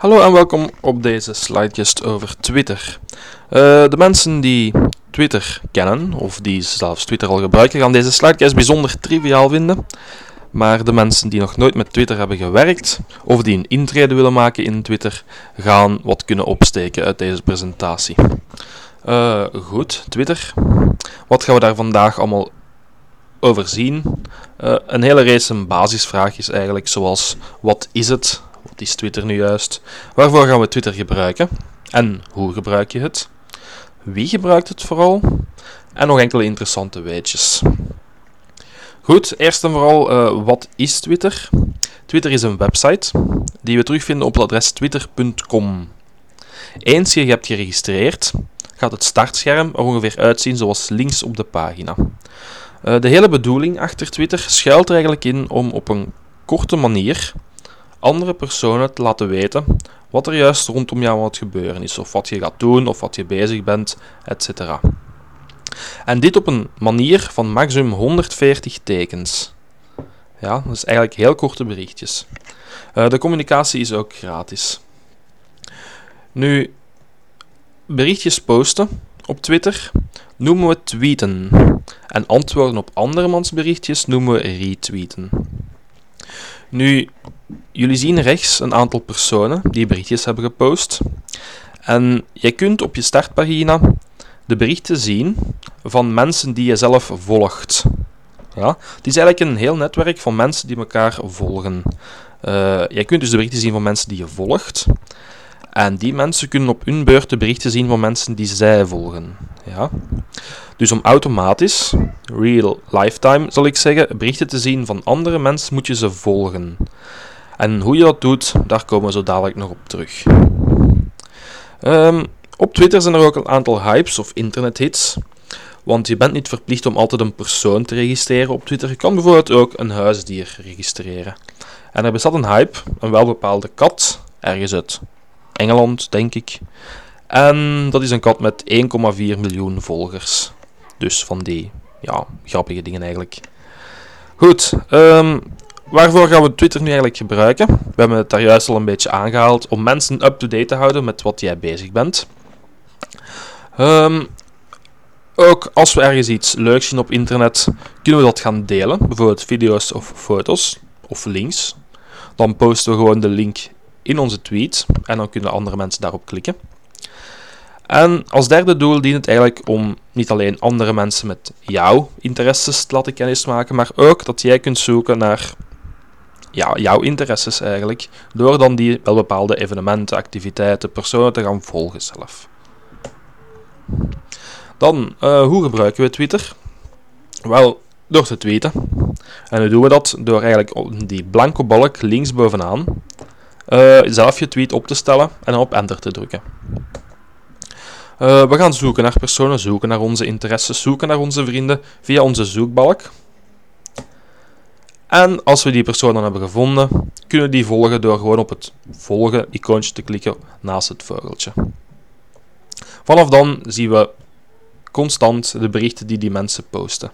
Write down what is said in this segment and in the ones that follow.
Hallo en welkom op deze slidecast over Twitter. Uh, de mensen die Twitter kennen, of die zelfs Twitter al gebruiken, gaan deze slidecast bijzonder triviaal vinden. Maar de mensen die nog nooit met Twitter hebben gewerkt, of die een intrede willen maken in Twitter, gaan wat kunnen opsteken uit deze presentatie. Uh, goed, Twitter. Wat gaan we daar vandaag allemaal over zien? Uh, een hele race basisvraagjes eigenlijk, zoals wat is het? Wat is Twitter nu juist? Waarvoor gaan we Twitter gebruiken? En hoe gebruik je het? Wie gebruikt het vooral? En nog enkele interessante weetjes. Goed, eerst en vooral, uh, wat is Twitter? Twitter is een website die we terugvinden op het adres twitter.com. Eens je je hebt geregistreerd, gaat het startscherm er ongeveer uitzien zoals links op de pagina. Uh, de hele bedoeling achter Twitter schuilt er eigenlijk in om op een korte manier andere personen te laten weten wat er juist rondom jou aan het gebeuren is, of wat je gaat doen, of wat je bezig bent, etc. En dit op een manier van maximum 140 tekens. Ja, dat is eigenlijk heel korte berichtjes. Uh, de communicatie is ook gratis. Nu, berichtjes posten op Twitter noemen we tweeten. En antwoorden op andermans berichtjes noemen we retweeten. Nu, jullie zien rechts een aantal personen die berichtjes hebben gepost. En je kunt op je startpagina de berichten zien van mensen die je zelf volgt. Ja, het is eigenlijk een heel netwerk van mensen die elkaar volgen. Uh, je kunt dus de berichten zien van mensen die je volgt. En die mensen kunnen op hun beurt de berichten zien van mensen die zij volgen. Ja? Dus om automatisch, real lifetime zal ik zeggen, berichten te zien van andere mensen moet je ze volgen. En hoe je dat doet, daar komen we zo dadelijk nog op terug. Um, op Twitter zijn er ook een aantal hypes of internethits. Want je bent niet verplicht om altijd een persoon te registreren op Twitter. Je kan bijvoorbeeld ook een huisdier registreren. En er bestaat een hype, een welbepaalde kat, ergens uit Engeland, denk ik. En dat is een kat met 1,4 miljoen volgers. Dus van die, ja, grappige dingen eigenlijk. Goed, um, waarvoor gaan we Twitter nu eigenlijk gebruiken? We hebben het daar juist al een beetje aangehaald om mensen up-to-date te houden met wat jij bezig bent. Um, ook als we ergens iets leuks zien op internet, kunnen we dat gaan delen. Bijvoorbeeld video's of foto's of links. Dan posten we gewoon de link in onze tweet en dan kunnen andere mensen daarop klikken. En als derde doel dient het eigenlijk om niet alleen andere mensen met jouw interesses te laten kennismaken, maar ook dat jij kunt zoeken naar ja, jouw interesses eigenlijk, door dan die wel bepaalde evenementen, activiteiten, personen te gaan volgen zelf. Dan, uh, hoe gebruiken we Twitter? Wel, door te tweeten. En hoe doen we dat? Door eigenlijk die blanke balk links bovenaan uh, zelf je tweet op te stellen en op enter te drukken. Uh, we gaan zoeken naar personen, zoeken naar onze interesses, zoeken naar onze vrienden via onze zoekbalk. En als we die persoon dan hebben gevonden, kunnen we die volgen door gewoon op het volgen icoontje te klikken naast het vogeltje. Vanaf dan zien we constant de berichten die die mensen posten.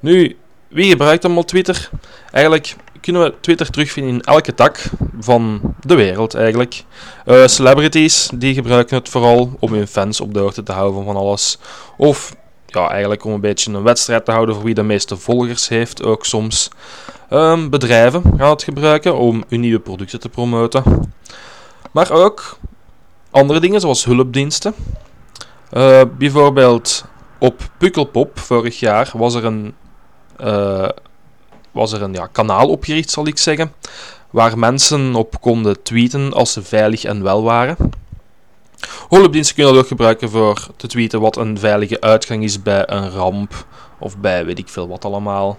Nu, wie gebruikt allemaal Twitter? Eigenlijk kunnen we Twitter terugvinden in elke tak van de wereld eigenlijk. Uh, celebrities die gebruiken het vooral om hun fans op de hoogte te houden van alles. Of ja, eigenlijk om een beetje een wedstrijd te houden voor wie de meeste volgers heeft, ook soms. Um, bedrijven gaan het gebruiken om hun nieuwe producten te promoten. Maar ook andere dingen zoals hulpdiensten. Uh, bijvoorbeeld op Pukkelpop vorig jaar was er een, uh, was er een ja, kanaal opgericht, zal ik zeggen, waar mensen op konden tweeten als ze veilig en wel waren. Hulpdiensten kunnen dat ook gebruiken voor te tweeten wat een veilige uitgang is bij een ramp of bij weet ik veel wat allemaal.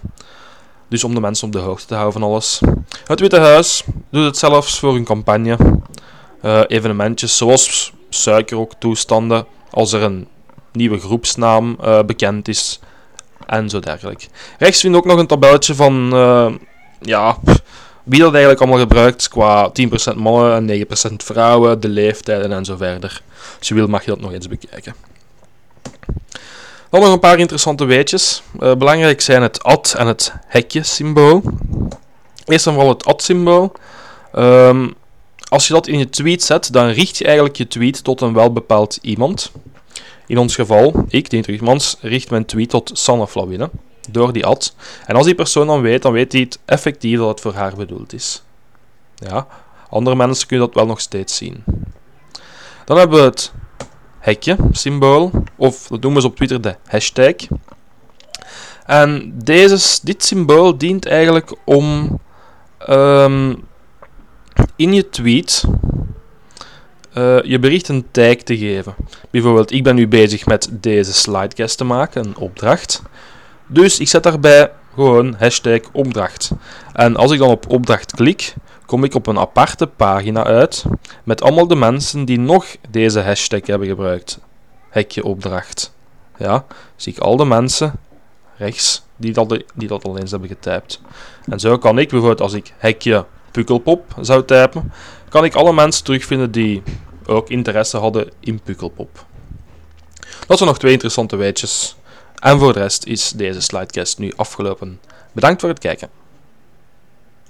Dus om de mensen op de hoogte te houden van alles. Het Witte Huis doet het zelfs voor een campagne. Uh, evenementjes zoals suikerhoektoestanden, als er een nieuwe groepsnaam uh, bekend is en zo dergelijk. Rechts vind je ook nog een tabelletje van uh, ja, wie dat eigenlijk allemaal gebruikt qua 10% mannen en 9% vrouwen, de leeftijden en zo verder. Als je wil mag je dat nog eens bekijken. Dan nog een paar interessante weetjes. Uh, belangrijk zijn het ad en het hekje symbool. Eerst en vooral het ad symbool. Um, als je dat in je tweet zet, dan richt je eigenlijk je tweet tot een welbepaald iemand. In ons geval, ik, Dien Terugmans, richt mijn tweet tot Sanne Flawine, door die ad. En als die persoon dan weet, dan weet hij het effectief dat het voor haar bedoeld is. Ja, andere mensen kunnen dat wel nog steeds zien. Dan hebben we het hekje symbool, of dat noemen ze op Twitter de hashtag. En deze, dit symbool dient eigenlijk om ehm, in je tweet uh, je bericht een tag te geven. Bijvoorbeeld, ik ben nu bezig met deze slidecast te maken, een opdracht. Dus ik zet daarbij gewoon hashtag opdracht. En als ik dan op opdracht klik, kom ik op een aparte pagina uit met allemaal de mensen die nog deze hashtag hebben gebruikt. Hekje opdracht. Ja, zie ik al de mensen rechts die dat, die dat al eens hebben getypt. En zo kan ik bijvoorbeeld als ik hekje pukkelpop zou typen, kan ik alle mensen terugvinden die ook interesse hadden in pukkelpop. Dat zijn nog twee interessante weetjes. En voor de rest is deze slidecast nu afgelopen. Bedankt voor het kijken.